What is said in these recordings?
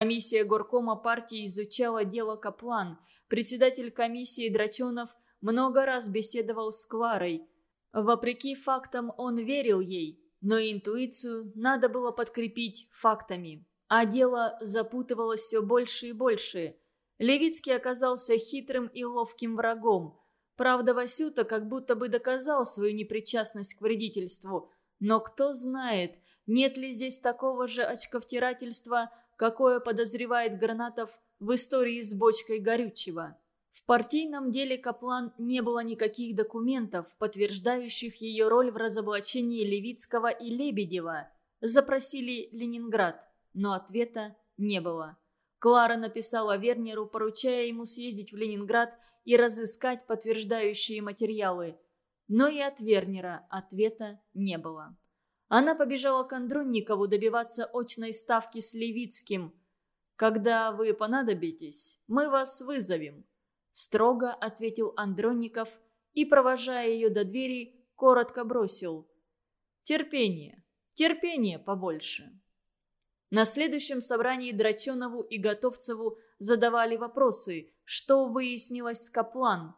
Комиссия горкома партии изучала дело Каплан. Председатель комиссии Драченов много раз беседовал с Кларой. Вопреки фактам он верил ей, но интуицию надо было подкрепить фактами. А дело запутывалось все больше и больше. Левицкий оказался хитрым и ловким врагом. Правда, Васюта как будто бы доказал свою непричастность к вредительству. Но кто знает, нет ли здесь такого же очковтирательства, какое подозревает Гранатов в истории с бочкой горючего. В партийном деле Каплан не было никаких документов, подтверждающих ее роль в разоблачении Левицкого и Лебедева. Запросили Ленинград, но ответа не было. Клара написала Вернеру, поручая ему съездить в Ленинград и разыскать подтверждающие материалы. Но и от Вернера ответа не было. Она побежала к Андронникову добиваться очной ставки с Левицким. «Когда вы понадобитесь, мы вас вызовем», – строго ответил Андронников и, провожая ее до двери, коротко бросил. «Терпение, терпение побольше». На следующем собрании Драченову и Готовцеву задавали вопросы, что выяснилось с Каплан.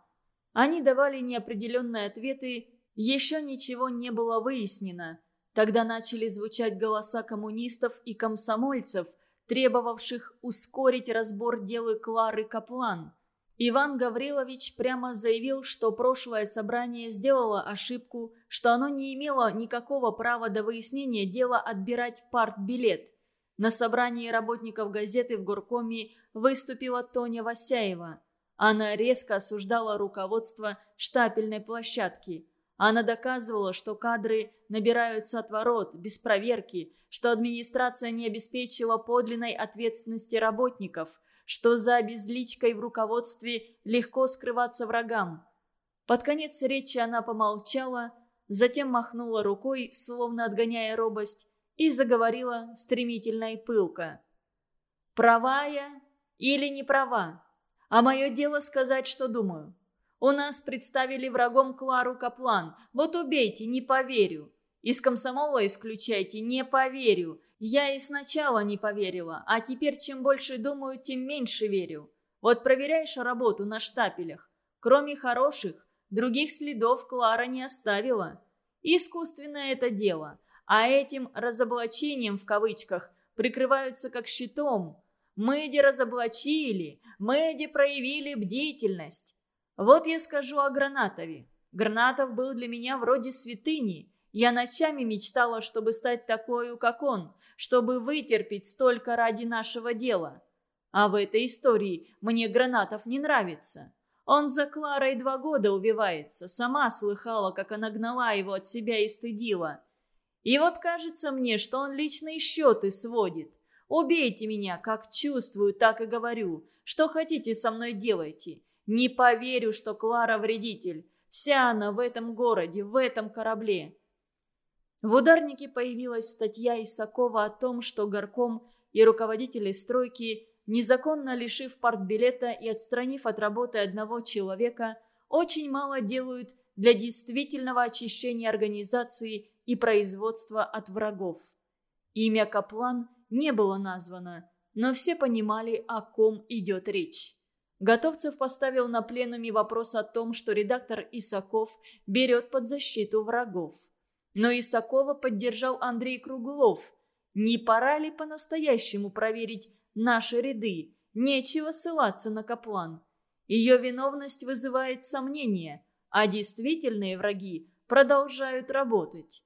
Они давали неопределенные ответы, еще ничего не было выяснено. Тогда начали звучать голоса коммунистов и комсомольцев, требовавших ускорить разбор дела Клары Каплан. Иван Гаврилович прямо заявил, что прошлое собрание сделало ошибку, что оно не имело никакого права до выяснения дела отбирать партбилет. На собрании работников газеты в горкоме выступила Тоня Васяева. Она резко осуждала руководство штапельной площадки – она доказывала, что кадры набираются от ворот, без проверки, что администрация не обеспечила подлинной ответственности работников, что за обезличкой в руководстве легко скрываться врагам. Под конец речи она помолчала, затем махнула рукой, словно отгоняя робость, и заговорила стремительно и пылко. «Права я или не права? А мое дело сказать, что думаю. У нас представили врагом Клару Каплан. Вот убейте, не поверю. Из комсомола исключайте, не поверю. Я и сначала не поверила, а теперь чем больше думаю, тем меньше верю. Вот проверяешь работу на штапелях. Кроме хороших, других следов Клара не оставила. Искусственное это дело. А этим «разоблачением» в кавычках прикрываются как щитом. Мэди разоблачили, Мэди проявили бдительность. Вот я скажу о Гранатове. Гранатов был для меня вроде святыни. Я ночами мечтала, чтобы стать такой, как он, чтобы вытерпеть столько ради нашего дела. А в этой истории мне Гранатов не нравится. Он за Кларой два года убивается, сама слыхала, как она гнала его от себя и стыдила. И вот кажется мне, что он личные счеты сводит. Убейте меня, как чувствую, так и говорю. Что хотите со мной делайте. Не поверю, что Клара вредитель. Вся она в этом городе, в этом корабле. В ударнике появилась статья Исакова о том, что горком и руководители стройки, незаконно лишив партбилета и отстранив от работы одного человека, очень мало делают для действительного очищения организации и производства от врагов. Имя Каплан не было названо, но все понимали, о ком идет речь. Готовцев поставил на пленуме вопрос о том, что редактор Исаков берет под защиту врагов. Но Исакова поддержал Андрей Круглов. Не пора ли по-настоящему проверить наши ряды? Нечего ссылаться на Каплан. Ее виновность вызывает сомнения, а действительные враги продолжают работать.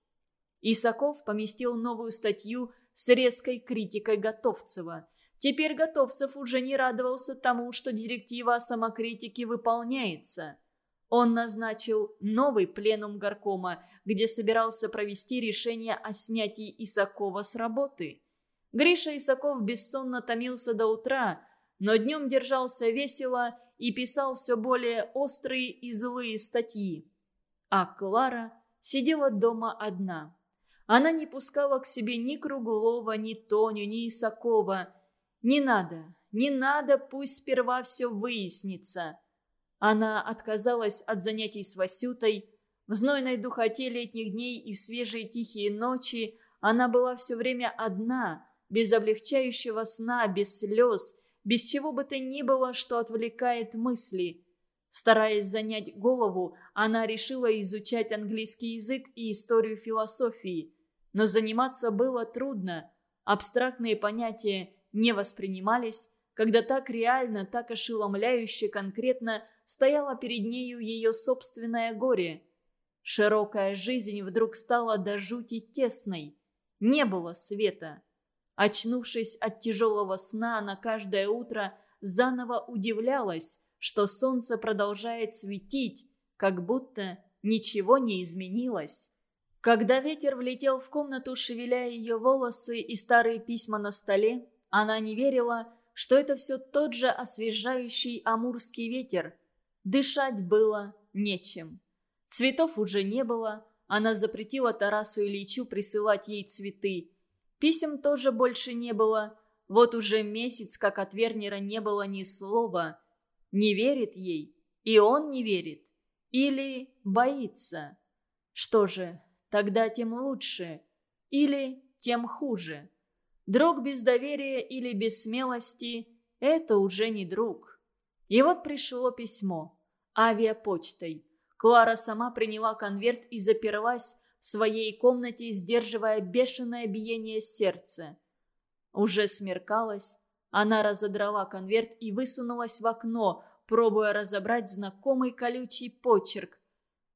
Исаков поместил новую статью с резкой критикой Готовцева – Теперь Готовцев уже не радовался тому, что директива о самокритике выполняется. Он назначил новый пленум горкома, где собирался провести решение о снятии Исакова с работы. Гриша Исаков бессонно томился до утра, но днем держался весело и писал все более острые и злые статьи. А Клара сидела дома одна. Она не пускала к себе ни Круглова, ни Тоню, ни Исакова – «Не надо, не надо, пусть сперва все выяснится». Она отказалась от занятий с Васютой. В знойной духоте летних дней и в свежие тихие ночи она была все время одна, без облегчающего сна, без слез, без чего бы то ни было, что отвлекает мысли. Стараясь занять голову, она решила изучать английский язык и историю философии. Но заниматься было трудно. Абстрактные понятия не воспринимались, когда так реально, так ошеломляюще конкретно стояло перед нею ее собственное горе. Широкая жизнь вдруг стала до жути тесной. Не было света. Очнувшись от тяжелого сна, она каждое утро заново удивлялась, что солнце продолжает светить, как будто ничего не изменилось. Когда ветер влетел в комнату, шевеляя ее волосы и старые письма на столе, она не верила, что это все тот же освежающий амурский ветер. Дышать было нечем. Цветов уже не было, она запретила Тарасу Ильичу присылать ей цветы. Писем тоже больше не было. Вот уже месяц, как от Вернера не было ни слова. Не верит ей, и он не верит. Или боится. Что же, тогда тем лучше. Или тем хуже. Друг без доверия или без смелости – это уже не друг. И вот пришло письмо. Авиапочтой. Клара сама приняла конверт и заперлась в своей комнате, сдерживая бешеное биение сердца. Уже смеркалось. Она разодрала конверт и высунулась в окно, пробуя разобрать знакомый колючий почерк.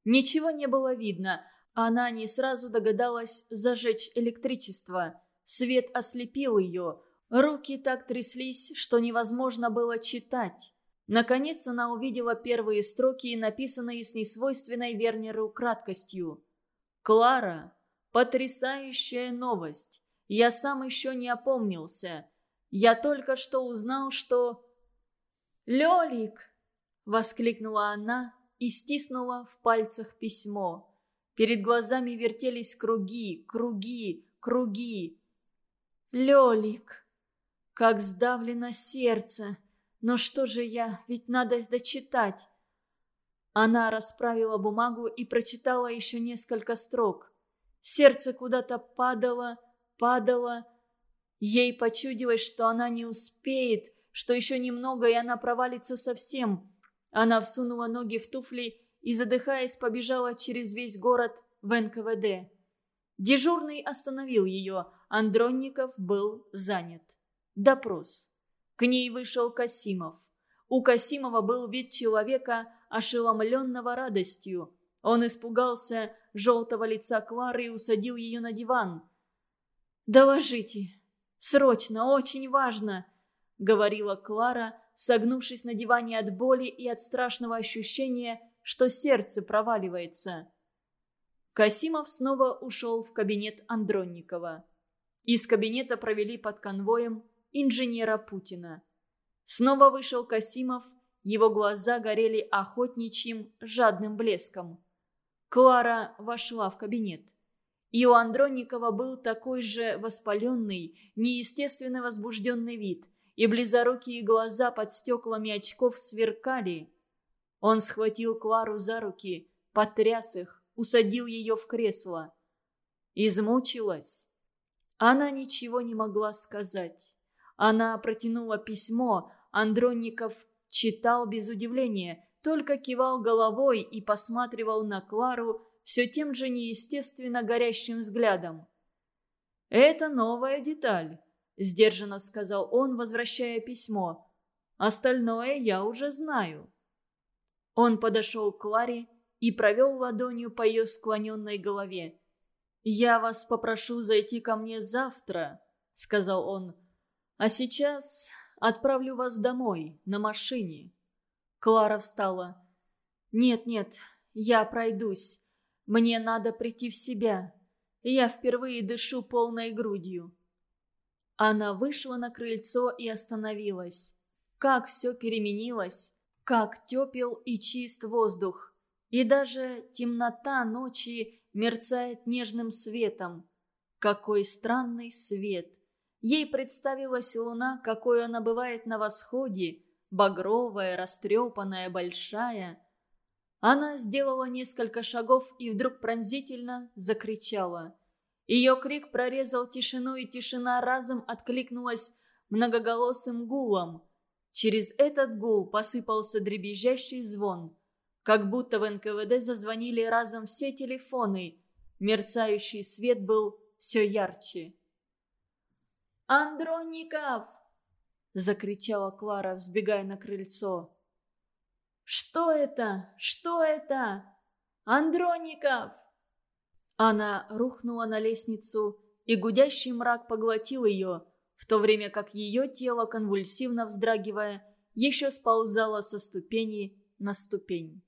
Ничего не было видно. Она не сразу догадалась зажечь электричество. Свет ослепил ее. Руки так тряслись, что невозможно было читать. Наконец она увидела первые строки, написанные с несвойственной Вернеру краткостью. «Клара, потрясающая новость. Я сам еще не опомнился. Я только что узнал, что...» «Лёлик!» — воскликнула она и стиснула в пальцах письмо. Перед глазами вертелись круги, круги, круги. «Лёлик!» Как сдавлено сердце. Но что же я, ведь надо дочитать. Она расправила бумагу и прочитала еще несколько строк. Сердце куда-то падало, падало. Ей почудилось, что она не успеет, что еще немного, и она провалится совсем. Она всунула ноги в туфли и, задыхаясь, побежала через весь город в НКВД. Дежурный остановил ее. Андронников был занят. Допрос. К ней вышел Касимов. У Касимова был вид человека, ошеломленного радостью. Он испугался желтого лица Клары и усадил ее на диван. «Доложите. Срочно, очень важно», — говорила Клара, согнувшись на диване от боли и от страшного ощущения, что сердце проваливается. Касимов снова ушел в кабинет Андронникова. Из кабинета провели под конвоем инженера Путина. Снова вышел Касимов его глаза горели охотничьим, жадным блеском. Клара вошла в кабинет. И у Андронникова был такой же воспаленный, неестественно возбужденный вид, и близорукие глаза под стеклами очков сверкали. Он схватил Клару за руки, потряс их, усадил ее в кресло. Измучилась. Она ничего не могла сказать. Она протянула письмо, Андронников читал без удивления, только кивал головой и посматривал на Клару все тем же неестественно горящим взглядом. «Это новая деталь», – сдержанно сказал он, возвращая письмо. «Остальное я уже знаю». Он подошел к Кларе и провел ладонью по ее склоненной голове. «Я вас попрошу зайти ко мне завтра», – сказал он. «А сейчас Отправлю вас домой, на машине». Клара встала. «Нет-нет, я пройдусь. Мне надо прийти в себя. Я впервые дышу полной грудью». Она вышла на крыльцо и остановилась. Как все переменилось, как тепел и чист воздух. И даже темнота ночи мерцает нежным светом. Какой странный свет! Ей представилась луна, какой она бывает на восходе, багровая, растрепанная, большая. Она сделала несколько шагов и вдруг пронзительно закричала. Ее крик прорезал тишину, и тишина разом откликнулась многоголосым гулом. Через этот гул посыпался дребезжащий звон. Как будто в НКВД зазвонили разом все телефоны. Мерцающий свет был все ярче. «Андроников!» – закричала Клара, взбегая на крыльцо. «Что это? Что это? Андроников!» Она рухнула на лестницу, и гудящий мрак поглотил ее, в то время как ее тело, конвульсивно вздрагивая, еще сползало со ступени на ступень.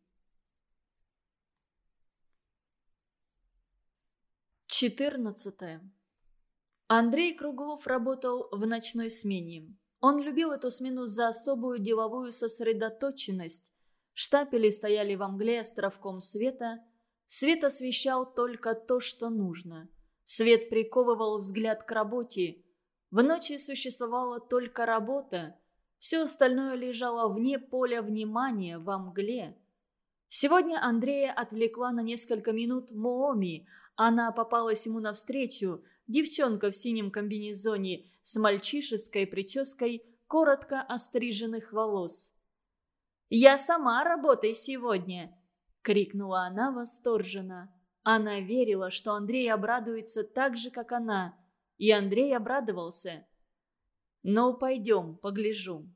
14. Андрей Круглов работал в ночной смене. Он любил эту смену за особую деловую сосредоточенность. Штапели стояли во мгле островком света – Свет освещал только то, что нужно. Свет приковывал взгляд к работе. В ночи существовала только работа. Все остальное лежало вне поля внимания, во мгле. Сегодня Андрея отвлекла на несколько минут Мооми. Она попалась ему навстречу. Девчонка в синем комбинезоне с мальчишеской прической коротко остриженных волос. «Я сама работаю сегодня», — крикнула она восторженно. Она верила, что Андрей обрадуется так же, как она. И Андрей обрадовался. «Ну, пойдем, погляжу».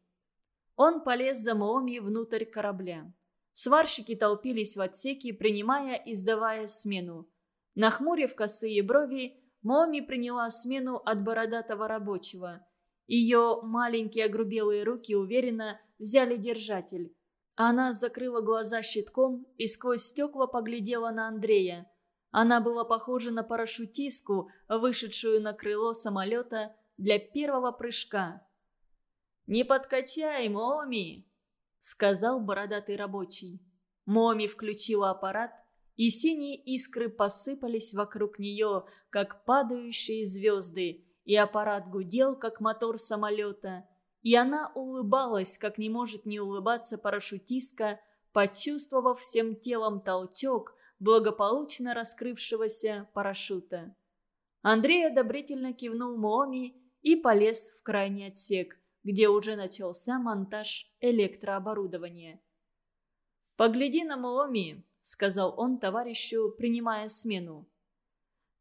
Он полез за Мооми внутрь корабля. Сварщики толпились в отсеке, принимая и сдавая смену. Нахмурив косые брови, Мооми приняла смену от бородатого рабочего. Ее маленькие огрубелые руки уверенно взяли держатель. Она закрыла глаза щитком и сквозь стекла поглядела на Андрея. Она была похожа на парашютистку, вышедшую на крыло самолета для первого прыжка. «Не подкачай, Моми!» — сказал бородатый рабочий. Моми включила аппарат, и синие искры посыпались вокруг нее, как падающие звезды, и аппарат гудел, как мотор самолета — и она улыбалась, как не может не улыбаться парашютистка, почувствовав всем телом толчок благополучно раскрывшегося парашюта. Андрей одобрительно кивнул Мооми и полез в крайний отсек, где уже начался монтаж электрооборудования. «Погляди на Мооми», — сказал он товарищу, принимая смену.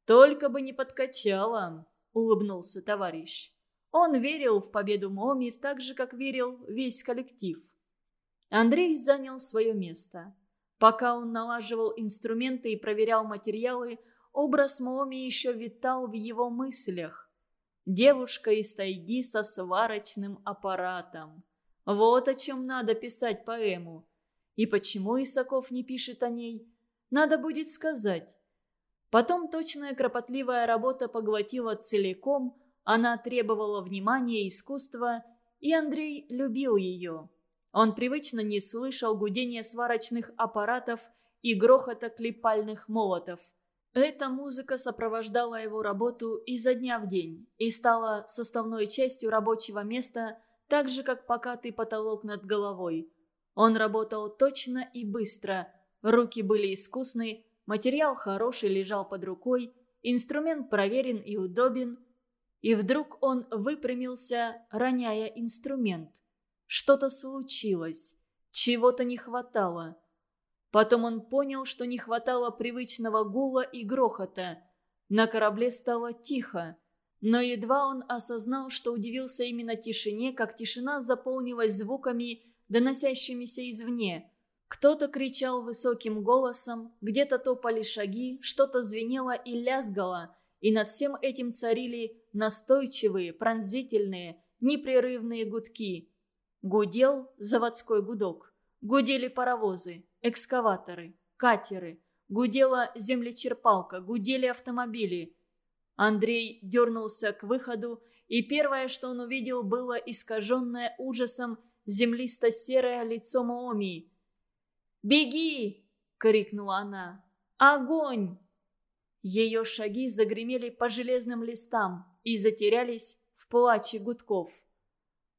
«Только бы не подкачала», — улыбнулся товарищ. Он верил в победу Моми так же, как верил весь коллектив. Андрей занял свое место. Пока он налаживал инструменты и проверял материалы, образ Моми еще витал в его мыслях. Девушка из тайги со сварочным аппаратом. Вот о чем надо писать поэму. И почему Исаков не пишет о ней? Надо будет сказать. Потом точная кропотливая работа поглотила целиком – она требовала внимания, искусства, и Андрей любил ее. Он привычно не слышал гудения сварочных аппаратов и грохота клепальных молотов. Эта музыка сопровождала его работу изо дня в день и стала составной частью рабочего места, так же, как покатый потолок над головой. Он работал точно и быстро, руки были искусны, материал хороший лежал под рукой, инструмент проверен и удобен – и вдруг он выпрямился, роняя инструмент. Что-то случилось, чего-то не хватало. Потом он понял, что не хватало привычного гула и грохота. На корабле стало тихо. Но едва он осознал, что удивился именно тишине, как тишина заполнилась звуками, доносящимися извне. Кто-то кричал высоким голосом, где-то топали шаги, что-то звенело и лязгало – и над всем этим царили настойчивые, пронзительные, непрерывные гудки. Гудел заводской гудок. Гудели паровозы, экскаваторы, катеры. Гудела землечерпалка, гудели автомобили. Андрей дернулся к выходу, и первое, что он увидел, было искаженное ужасом землисто-серое лицо Моомии. «Беги!» — крикнула она. «Огонь!» Ее шаги загремели по железным листам и затерялись в плаче гудков.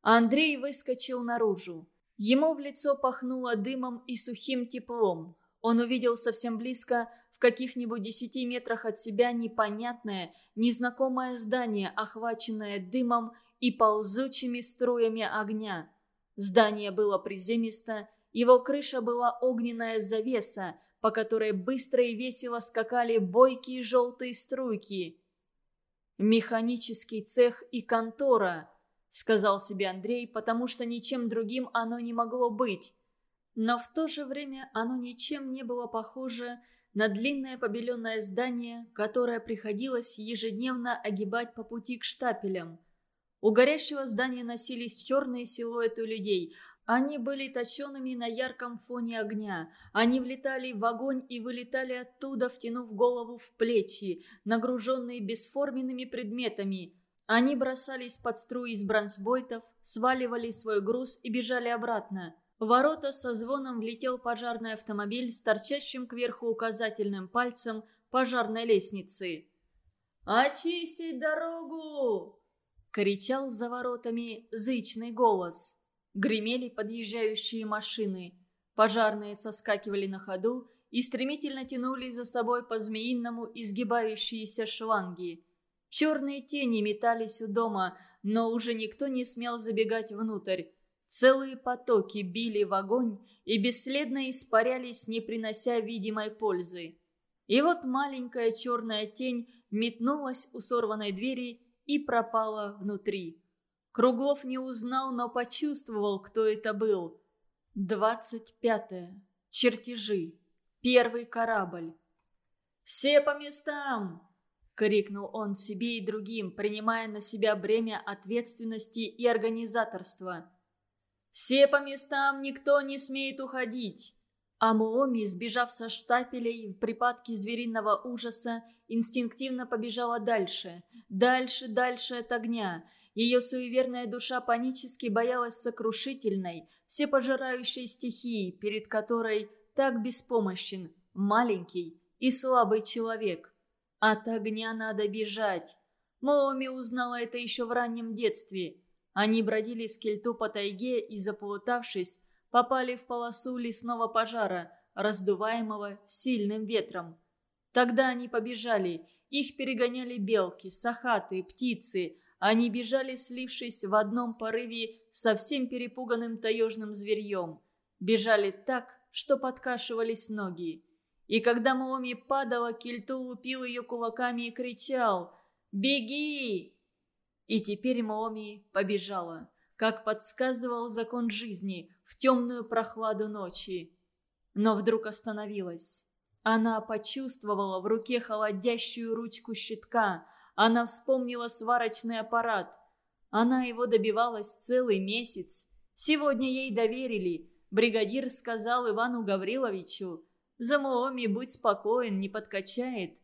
Андрей выскочил наружу. Ему в лицо пахнуло дымом и сухим теплом. Он увидел совсем близко в каких-нибудь десяти метрах от себя непонятное, незнакомое здание, охваченное дымом и ползучими струями огня. Здание было приземисто, его крыша была огненная завеса, по которой быстро и весело скакали бойкие желтые струйки. «Механический цех и контора», — сказал себе Андрей, потому что ничем другим оно не могло быть. Но в то же время оно ничем не было похоже на длинное побеленное здание, которое приходилось ежедневно огибать по пути к штапелям. У горящего здания носились черные силуэты людей. Они были точеными на ярком фоне огня. Они влетали в огонь и вылетали оттуда, втянув голову в плечи, нагруженные бесформенными предметами. Они бросались под струи из бронзбойтов, сваливали свой груз и бежали обратно. В ворота со звоном влетел пожарный автомобиль с торчащим кверху указательным пальцем пожарной лестницы. «Очистить дорогу!» — кричал за воротами зычный голос. Гремели подъезжающие машины. Пожарные соскакивали на ходу и стремительно тянули за собой по змеиному изгибающиеся шланги. Черные тени метались у дома, но уже никто не смел забегать внутрь. Целые потоки били в огонь и бесследно испарялись, не принося видимой пользы. И вот маленькая черная тень метнулась у сорванной двери и пропала внутри. Круглов не узнал, но почувствовал, кто это был. Двадцать пятое. Чертежи. Первый корабль. «Все по местам!» — крикнул он себе и другим, принимая на себя бремя ответственности и организаторства. «Все по местам, никто не смеет уходить!» А Муоми, сбежав со штапелей в припадке звериного ужаса, инстинктивно побежала дальше, дальше, дальше от огня. Ее суеверная душа панически боялась сокрушительной, всепожирающей стихии, перед которой так беспомощен, маленький и слабый человек. От огня надо бежать. Мооми узнала это еще в раннем детстве. Они бродили с кельту по тайге и, заплутавшись, попали в полосу лесного пожара, раздуваемого сильным ветром. Тогда они побежали, их перегоняли белки, сахаты, птицы. Они бежали, слившись в одном порыве со всем перепуганным таежным зверьем. Бежали так, что подкашивались ноги. И когда Муоми падала, Кельту лупил ее кулаками и кричал «Беги!». И теперь Муоми побежала, как подсказывал закон жизни, в темную прохладу ночи. Но вдруг остановилась. Она почувствовала в руке холодящую ручку щитка. Она вспомнила сварочный аппарат. Она его добивалась целый месяц. Сегодня ей доверили. Бригадир сказал Ивану Гавриловичу – за Мооми будь спокоен, не подкачает.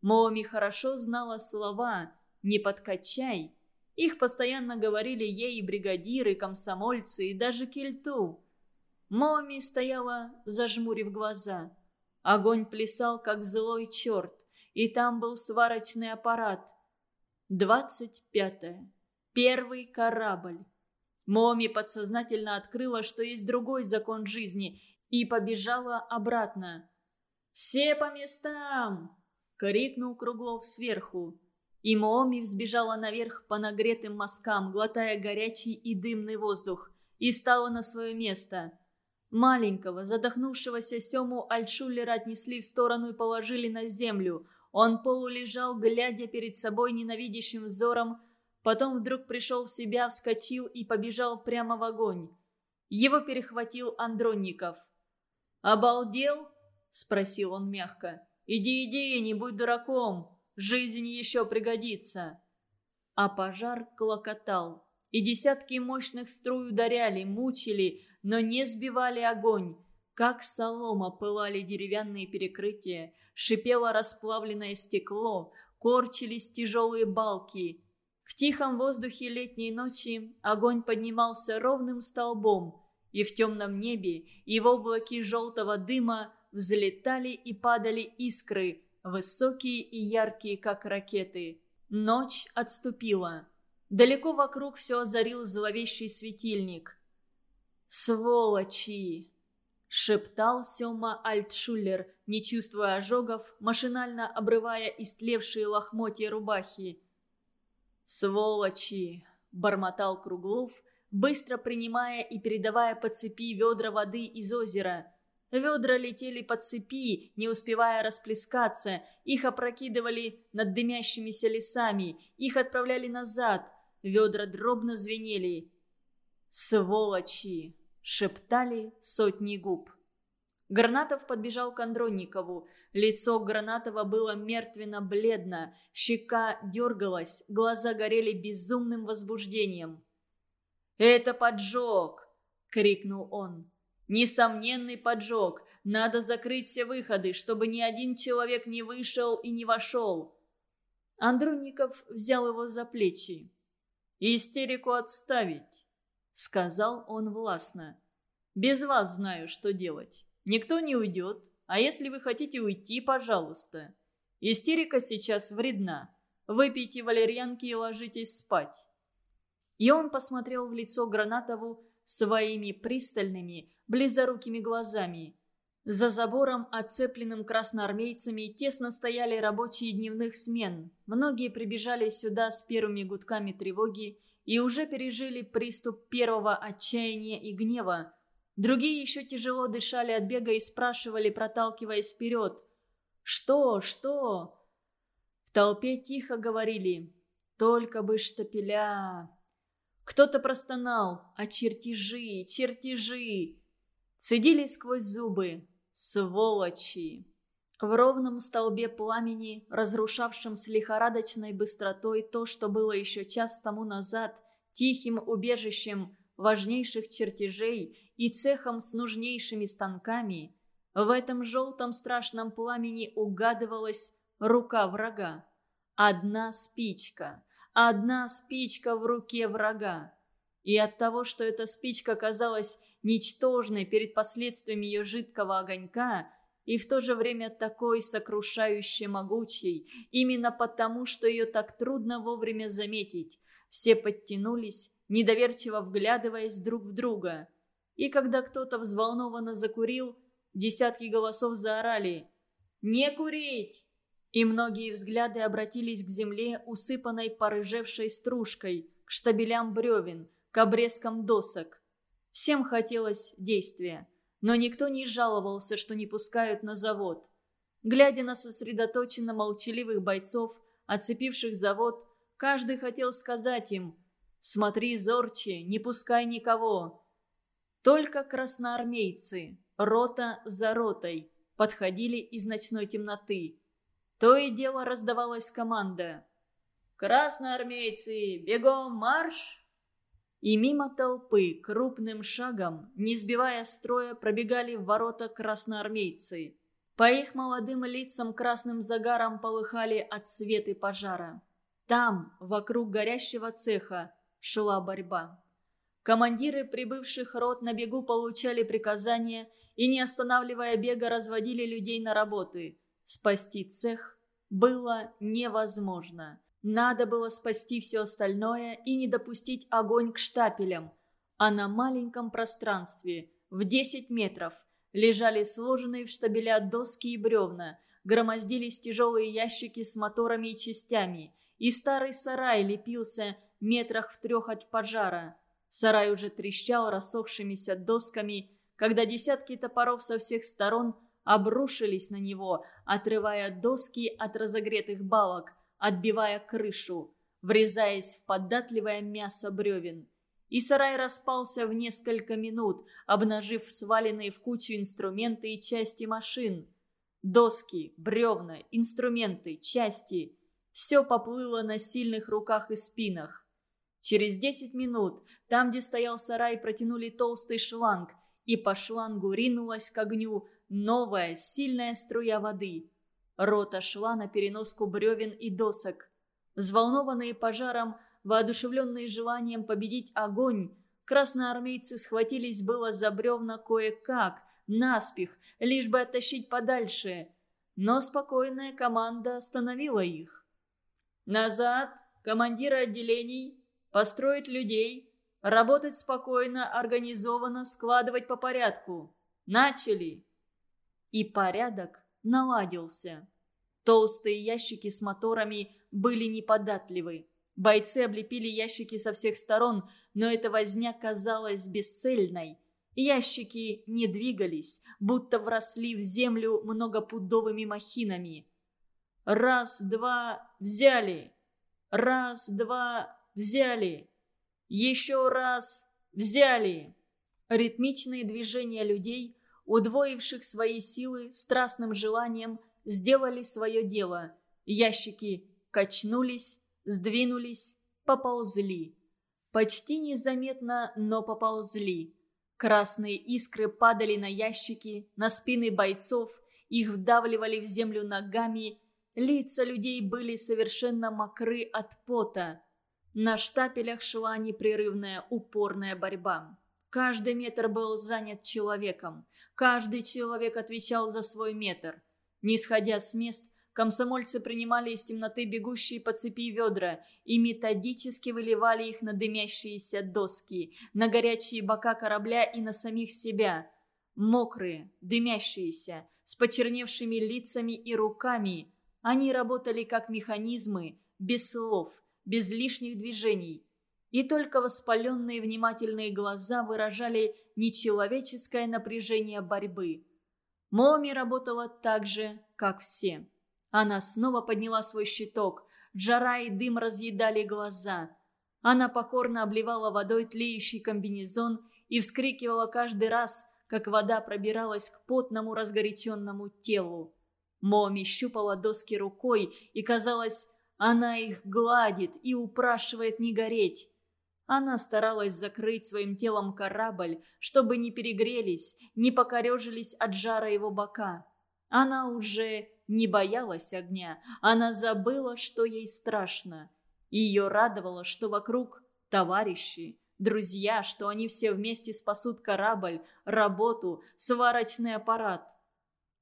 Мооми хорошо знала слова «не подкачай». Их постоянно говорили ей бригадиры, комсомольцы и даже кельту. Мооми стояла, зажмурив глаза. Огонь плясал, как злой черт, и там был сварочный аппарат. Двадцать пятое. Первый корабль. Моми подсознательно открыла, что есть другой закон жизни, и побежала обратно. «Все по местам!» — крикнул Круглов сверху. И Мооми взбежала наверх по нагретым мазкам, глотая горячий и дымный воздух, и стала на свое место. Маленького, задохнувшегося Сему Альтшуллера отнесли в сторону и положили на землю. Он полулежал, глядя перед собой ненавидящим взором, потом вдруг пришел в себя, вскочил и побежал прямо в огонь. Его перехватил Андронников – «Обалдел?» – спросил он мягко. «Иди, иди, не будь дураком. Жизнь еще пригодится». А пожар клокотал, и десятки мощных струй ударяли, мучили, но не сбивали огонь. Как солома пылали деревянные перекрытия, шипело расплавленное стекло, корчились тяжелые балки. В тихом воздухе летней ночи огонь поднимался ровным столбом – и в темном небе, и в облаке желтого дыма взлетали и падали искры, высокие и яркие, как ракеты. Ночь отступила. Далеко вокруг все озарил зловещий светильник. «Сволочи!» шептал Сёма Альтшуллер, не чувствуя ожогов, машинально обрывая истлевшие лохмотья рубахи. «Сволочи!» – бормотал Круглов, быстро принимая и передавая по цепи ведра воды из озера. Ведра летели по цепи, не успевая расплескаться, их опрокидывали над дымящимися лесами, их отправляли назад, ведра дробно звенели. «Сволочи!» шептали сотни губ. Гранатов подбежал к Андронникову. Лицо Гранатова было мертвенно-бледно, щека дергалась, глаза горели безумным возбуждением. «Это поджог!» — крикнул он. «Несомненный поджог! Надо закрыть все выходы, чтобы ни один человек не вышел и не вошел!» Андронников взял его за плечи. «Истерику отставить!» — сказал он властно. «Без вас знаю, что делать. Никто не уйдет, а если вы хотите уйти, пожалуйста. Истерика сейчас вредна. Выпейте валерьянки и ложитесь спать». И он посмотрел в лицо Гранатову своими пристальными, близорукими глазами. За забором, оцепленным красноармейцами, тесно стояли рабочие дневных смен. Многие прибежали сюда с первыми гудками тревоги и уже пережили приступ первого отчаяния и гнева. Другие еще тяжело дышали от бега и спрашивали, проталкиваясь вперед. «Что? Что?» В толпе тихо говорили «Только бы штапеля!» Кто-то простонал «А чертежи, чертежи!» Цедили сквозь зубы «Сволочи!» В ровном столбе пламени, разрушавшем с лихорадочной быстротой то, что было еще час тому назад, тихим убежищем важнейших чертежей и цехом с нужнейшими станками, в этом желтом страшном пламени угадывалась рука врага. Одна спичка, одна спичка в руке врага. И от того, что эта спичка казалась ничтожной перед последствиями ее жидкого огонька – и в то же время такой сокрушающе могучей, именно потому, что ее так трудно вовремя заметить. Все подтянулись, недоверчиво вглядываясь друг в друга. И когда кто-то взволнованно закурил, десятки голосов заорали «Не курить!» И многие взгляды обратились к земле, усыпанной порыжевшей стружкой, к штабелям бревен, к обрезкам досок. Всем хотелось действия но никто не жаловался, что не пускают на завод. Глядя на сосредоточенно молчаливых бойцов, оцепивших завод, каждый хотел сказать им «Смотри зорче, не пускай никого». Только красноармейцы, рота за ротой, подходили из ночной темноты. То и дело раздавалась команда «Красноармейцы, бегом марш!» И мимо толпы крупным шагом, не сбивая строя, пробегали в ворота красноармейцы. По их молодым лицам красным загаром полыхали от светы пожара. Там, вокруг горящего цеха, шла борьба. Командиры прибывших рот на бегу получали приказания и, не останавливая бега, разводили людей на работы. Спасти цех было невозможно. Надо было спасти все остальное и не допустить огонь к штапелям. А на маленьком пространстве, в 10 метров, лежали сложенные в штабеля доски и бревна, громоздились тяжелые ящики с моторами и частями, и старый сарай лепился метрах в трех от пожара. Сарай уже трещал рассохшимися досками, когда десятки топоров со всех сторон обрушились на него, отрывая доски от разогретых балок – отбивая крышу, врезаясь в податливое мясо бревен. И сарай распался в несколько минут, обнажив сваленные в кучу инструменты и части машин. Доски, бревна, инструменты, части – все поплыло на сильных руках и спинах. Через десять минут там, где стоял сарай, протянули толстый шланг, и по шлангу ринулась к огню новая сильная струя воды. Рота шла на переноску бревен и досок. Взволнованные пожаром, воодушевленные желанием победить огонь, красноармейцы схватились было за бревна кое-как, наспех, лишь бы оттащить подальше. Но спокойная команда остановила их. «Назад, командиры отделений, построить людей, работать спокойно, организованно, складывать по порядку. Начали!» И порядок наладился. Толстые ящики с моторами были неподатливы. Бойцы облепили ящики со всех сторон, но эта возня казалась бесцельной. Ящики не двигались, будто вросли в землю многопудовыми махинами. «Раз, два, взяли! Раз, два, взяли! Еще раз, взяли!» Ритмичные движения людей, удвоивших свои силы страстным желанием, сделали свое дело. Ящики качнулись, сдвинулись, поползли. Почти незаметно, но поползли. Красные искры падали на ящики, на спины бойцов, их вдавливали в землю ногами. Лица людей были совершенно мокры от пота. На штапелях шла непрерывная упорная борьба. Каждый метр был занят человеком. Каждый человек отвечал за свой метр. Не сходя с мест, Комсомольцы принимали из темноты бегущие по цепи ведра и методически выливали их на дымящиеся доски, на горячие бока корабля и на самих себя. Мокрые, дымящиеся, с почерневшими лицами и руками. Они работали как механизмы, без слов, без лишних движений. И только воспаленные внимательные глаза выражали нечеловеческое напряжение борьбы. Моми работала так же, как все. Она снова подняла свой щиток. Жара и дым разъедали глаза. Она покорно обливала водой тлеющий комбинезон и вскрикивала каждый раз, как вода пробиралась к потному разгоряченному телу. Моми щупала доски рукой, и, казалось, она их гладит и упрашивает не гореть. Она старалась закрыть своим телом корабль, чтобы не перегрелись, не покорежились от жара его бока. Она уже не боялась огня, она забыла, что ей страшно. Ее радовало, что вокруг товарищи, друзья, что они все вместе спасут корабль, работу, сварочный аппарат.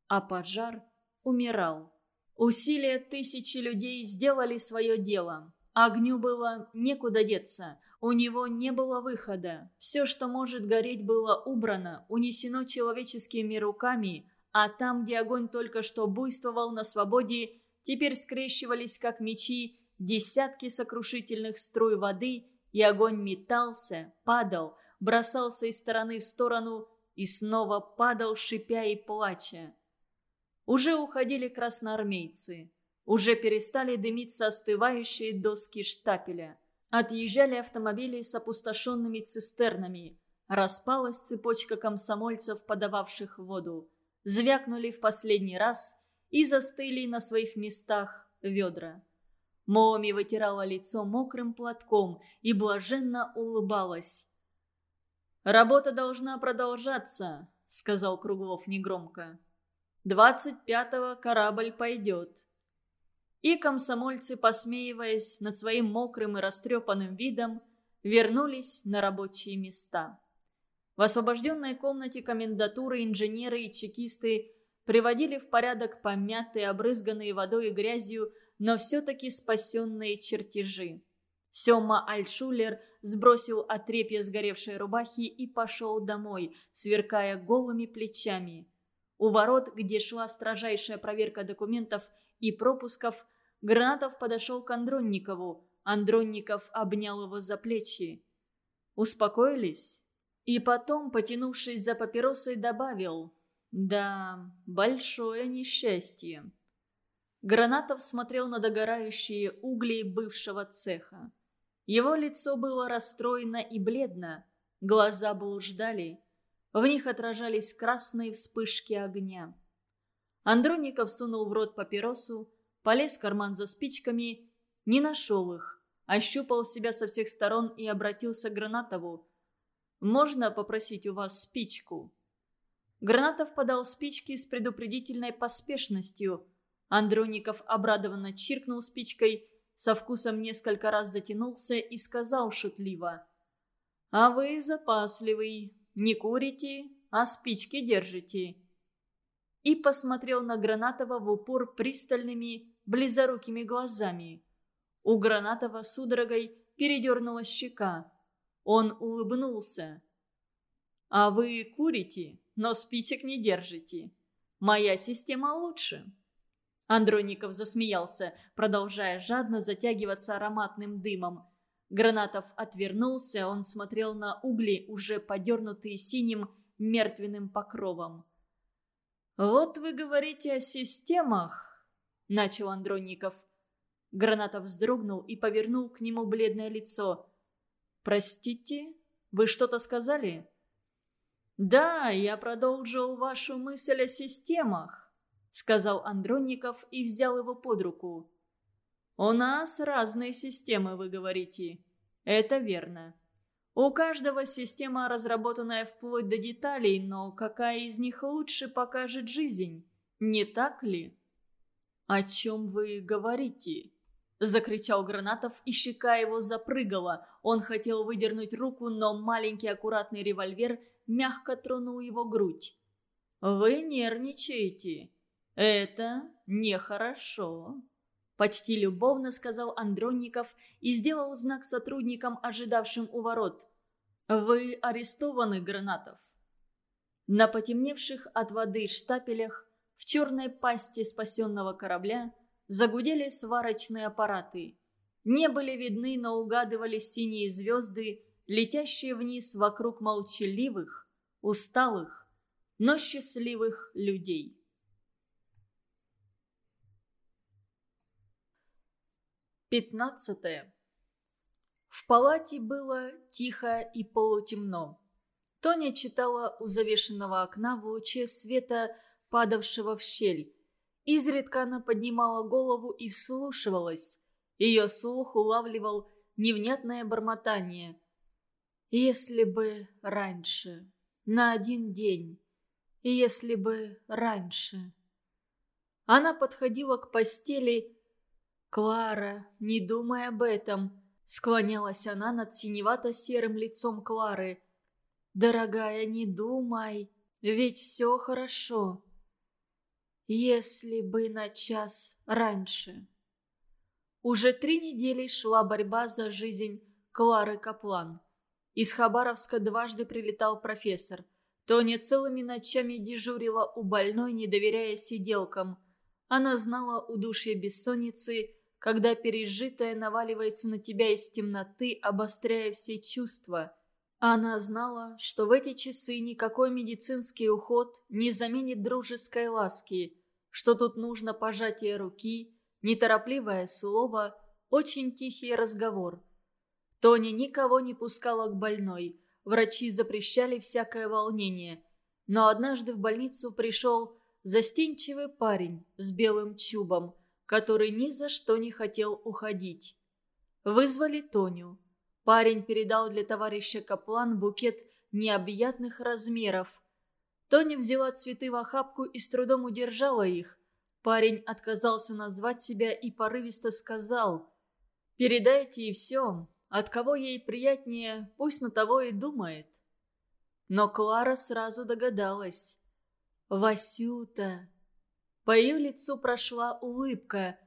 А пожар умирал. Усилия тысячи людей сделали свое дело. Огню было некуда деться, у него не было выхода. Все, что может гореть, было убрано, унесено человеческими руками, а там, где огонь только что буйствовал на свободе, теперь скрещивались, как мечи, десятки сокрушительных струй воды, и огонь метался, падал, бросался из стороны в сторону и снова падал, шипя и плача. Уже уходили красноармейцы. Уже перестали дымиться остывающие доски штапеля. Отъезжали автомобили с опустошенными цистернами. Распалась цепочка комсомольцев, подававших воду звякнули в последний раз и застыли на своих местах ведра. Моми вытирала лицо мокрым платком и блаженно улыбалась. «Работа должна продолжаться», — сказал Круглов негромко. «Двадцать пятого корабль пойдет». И комсомольцы, посмеиваясь над своим мокрым и растрепанным видом, вернулись на рабочие места. В освобожденной комнате комендатуры инженеры и чекисты приводили в порядок помятые, обрызганные водой и грязью, но все-таки спасенные чертежи. Сема Альшулер сбросил отрепье сгоревшей рубахи и пошел домой, сверкая голыми плечами. У ворот, где шла строжайшая проверка документов и пропусков, Гранатов подошел к Андронникову. Андронников обнял его за плечи. «Успокоились?» И потом, потянувшись за папиросой, добавил «Да, большое несчастье». Гранатов смотрел на догорающие угли бывшего цеха. Его лицо было расстроено и бледно, глаза блуждали. В них отражались красные вспышки огня. Андроников сунул в рот папиросу, полез в карман за спичками, не нашел их, ощупал себя со всех сторон и обратился к Гранатову. Можно попросить у вас спичку?» Гранатов подал спички с предупредительной поспешностью. Андроников обрадованно чиркнул спичкой, со вкусом несколько раз затянулся и сказал шутливо. «А вы запасливый, не курите, а спички держите». И посмотрел на Гранатова в упор пристальными, близорукими глазами. У Гранатова судорогой передернулась щека. Он улыбнулся. А вы курите, но спичек не держите. Моя система лучше». Андроников засмеялся, продолжая жадно затягиваться ароматным дымом. Гранатов отвернулся, он смотрел на угли, уже подернутые синим мертвенным покровом. «Вот вы говорите о системах», — начал Андроников. Гранатов вздрогнул и повернул к нему бледное лицо. «Простите, вы что-то сказали?» «Да, я продолжил вашу мысль о системах», — сказал Андронников и взял его под руку. «У нас разные системы, вы говорите. Это верно. У каждого система, разработанная вплоть до деталей, но какая из них лучше покажет жизнь, не так ли? «О чем вы говорите?» – закричал Гранатов, и щека его запрыгала. Он хотел выдернуть руку, но маленький аккуратный револьвер мягко тронул его грудь. «Вы нервничаете. Это нехорошо». Почти любовно сказал Андронников и сделал знак сотрудникам, ожидавшим у ворот. «Вы арестованы, Гранатов». На потемневших от воды штапелях в черной пасти спасенного корабля загудели сварочные аппараты. Не были видны, но угадывались синие звезды, летящие вниз вокруг молчаливых, усталых, но счастливых людей. Пятнадцатое. В палате было тихо и полутемно. Тоня читала у завешенного окна в луче света, падавшего в щель. Изредка она поднимала голову и вслушивалась. Ее слух улавливал невнятное бормотание. «Если бы раньше, на один день, если бы раньше...» Она подходила к постели. «Клара, не думай об этом!» Склонялась она над синевато-серым лицом Клары. «Дорогая, не думай, ведь все хорошо. Если бы на час раньше». Уже три недели шла борьба за жизнь Клары Каплан. Из Хабаровска дважды прилетал профессор. Тоня целыми ночами дежурила у больной, не доверяя сиделкам. Она знала удушье бессонницы когда пережитое наваливается на тебя из темноты, обостряя все чувства. Она знала, что в эти часы никакой медицинский уход не заменит дружеской ласки, что тут нужно пожатие руки, неторопливое слово, очень тихий разговор. Тоня никого не пускала к больной, врачи запрещали всякое волнение. Но однажды в больницу пришел застенчивый парень с белым чубом – который ни за что не хотел уходить. Вызвали Тоню. Парень передал для товарища Каплан букет необъятных размеров. Тоня взяла цветы в охапку и с трудом удержала их. Парень отказался назвать себя и порывисто сказал «Передайте и все, от кого ей приятнее, пусть на того и думает». Но Клара сразу догадалась. «Васюта, по ее лицу прошла улыбка.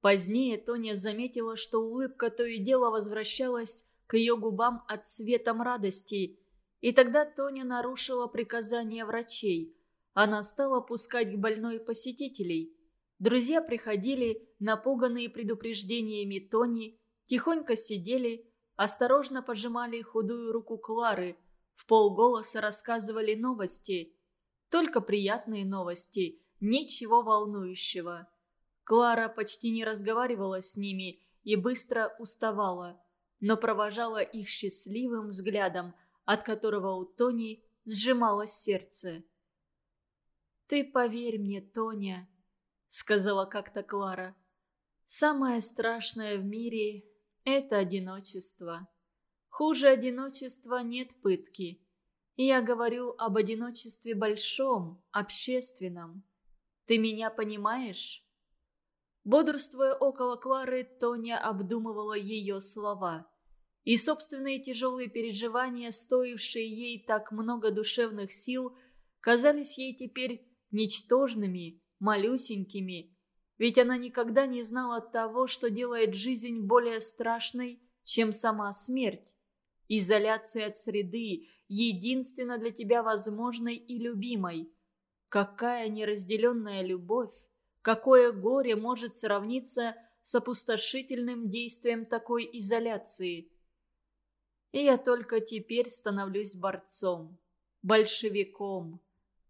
Позднее Тоня заметила, что улыбка то и дело возвращалась к ее губам от цветом радости. И тогда Тоня нарушила приказание врачей. Она стала пускать к больной посетителей. Друзья приходили, напуганные предупреждениями Тони, тихонько сидели, осторожно пожимали худую руку Клары, в полголоса рассказывали новости. Только приятные новости – Ничего волнующего. Клара почти не разговаривала с ними и быстро уставала, но провожала их счастливым взглядом, от которого у Тони сжималось сердце. «Ты поверь мне, Тоня», — сказала как-то Клара, — «самое страшное в мире — это одиночество. Хуже одиночества нет пытки. Я говорю об одиночестве большом, общественном. Ты меня понимаешь?» Бодрствуя около Клары, Тоня обдумывала ее слова. И собственные тяжелые переживания, стоившие ей так много душевных сил, казались ей теперь ничтожными, малюсенькими. Ведь она никогда не знала того, что делает жизнь более страшной, чем сама смерть. Изоляция от среды, единственно для тебя возможной и любимой. Какая неразделенная любовь, какое горе может сравниться с опустошительным действием такой изоляции. И я только теперь становлюсь борцом, большевиком,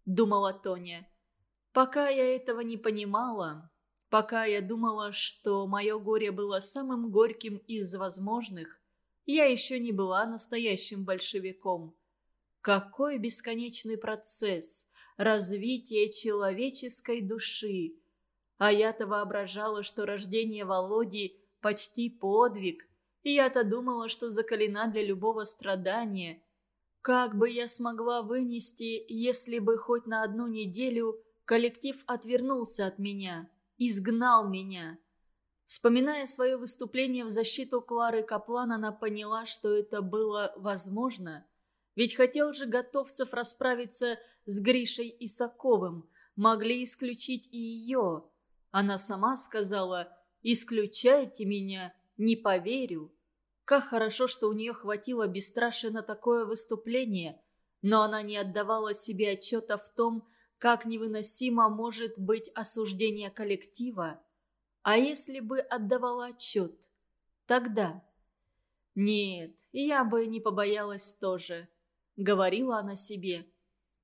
думала Тоня. Пока я этого не понимала, пока я думала, что мое горе было самым горьким из возможных, я еще не была настоящим большевиком. Какой бесконечный процесс развития человеческой души! А я-то воображала, что рождение Володи почти подвиг, и я-то думала, что закалена для любого страдания. Как бы я смогла вынести, если бы хоть на одну неделю коллектив отвернулся от меня, изгнал меня?» Вспоминая свое выступление в защиту Клары Каплан, она поняла, что это было возможно. Ведь хотел же Готовцев расправиться с Гришей Исаковым. Могли исключить и ее. Она сама сказала «Исключайте меня, не поверю». Как хорошо, что у нее хватило бесстрашия на такое выступление. Но она не отдавала себе отчета в том, как невыносимо может быть осуждение коллектива. А если бы отдавала отчет? Тогда. Нет, я бы не побоялась тоже, говорила она себе.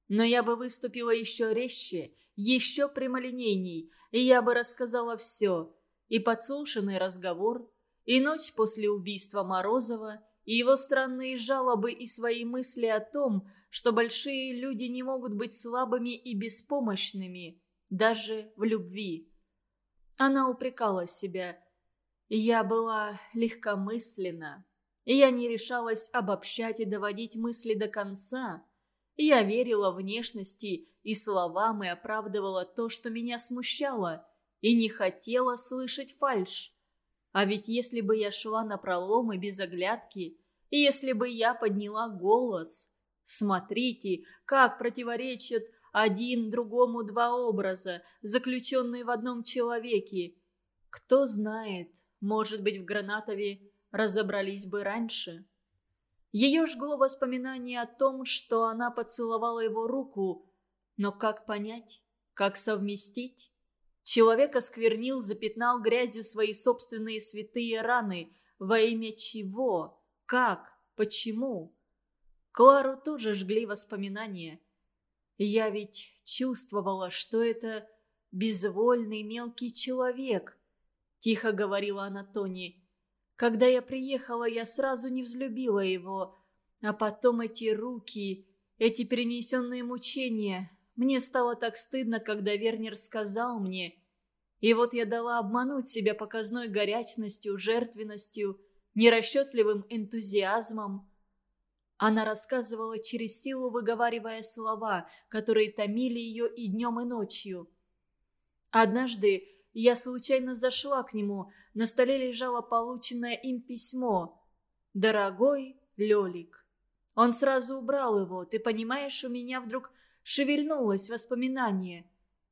Но я бы выступила еще резче, еще прямолинейней, и я бы рассказала все. И подслушанный разговор, и ночь после убийства Морозова, и его странные жалобы и свои мысли о том, что большие люди не могут быть слабыми и беспомощными, даже в любви. Она упрекала себя. Я была легкомысленна. Я не решалась обобщать и доводить мысли до конца. Я верила внешности и словам и оправдывала то, что меня смущало, и не хотела слышать фальшь. А ведь если бы я шла на проломы без оглядки, и если бы я подняла голос... Смотрите, как противоречат один другому два образа, заключенные в одном человеке. Кто знает, может быть, в Гранатове разобрались бы раньше. Ее жгло воспоминание о том, что она поцеловала его руку. Но как понять, как совместить? Человек осквернил, запятнал грязью свои собственные святые раны. Во имя чего? Как? Почему? Клару тоже жгли воспоминания. Я ведь чувствовала, что это безвольный мелкий человек, тихо говорила она Тони. Когда я приехала, я сразу не взлюбила его, а потом эти руки, эти перенесенные мучения. Мне стало так стыдно, когда Вернер сказал мне. И вот я дала обмануть себя показной горячностью, жертвенностью, нерасчетливым энтузиазмом. Она рассказывала через силу, выговаривая слова, которые томили ее и днем, и ночью. Однажды я случайно зашла к нему, на столе лежало полученное им письмо. «Дорогой Лёлик». Он сразу убрал его, ты понимаешь, у меня вдруг шевельнулось воспоминание.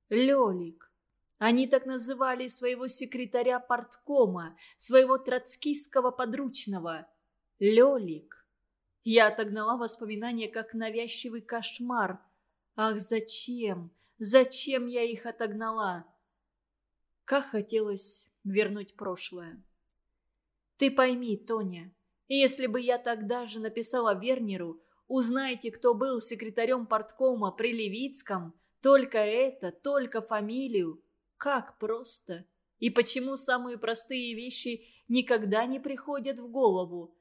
Лёлик. Они так называли своего секретаря парткома, своего троцкистского подручного. Лёлик. Я отогнала воспоминания, как навязчивый кошмар. Ах, зачем? Зачем я их отогнала? Как хотелось вернуть прошлое. Ты пойми, Тоня, если бы я тогда же написала Вернеру, узнайте, кто был секретарем порткома при Левицком, только это, только фамилию. Как просто. И почему самые простые вещи никогда не приходят в голову?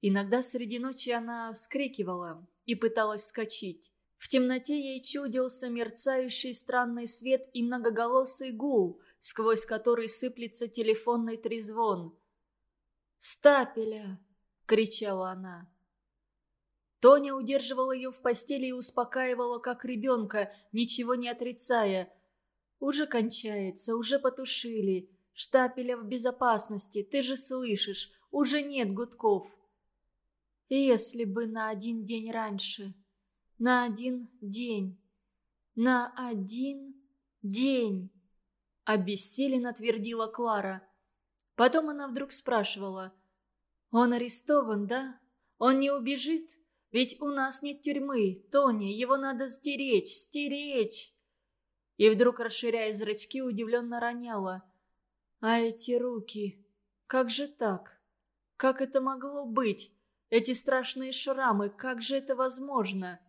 Иногда среди ночи она вскрикивала и пыталась вскочить. В темноте ей чудился мерцающий странный свет и многоголосый гул, сквозь который сыплется телефонный трезвон. «Стапеля!» — кричала она. Тоня удерживала ее в постели и успокаивала, как ребенка, ничего не отрицая. «Уже кончается, уже потушили. Штапеля в безопасности, ты же слышишь, уже нет гудков». Если бы на один день раньше. На один день. На один день. Обессиленно твердила Клара. Потом она вдруг спрашивала. «Он арестован, да? Он не убежит? Ведь у нас нет тюрьмы. Тоня, его надо стеречь, стеречь!» И вдруг, расширяя зрачки, удивленно роняла. «А эти руки? Как же так? Как это могло быть? Эти страшные шрамы, как же это возможно?»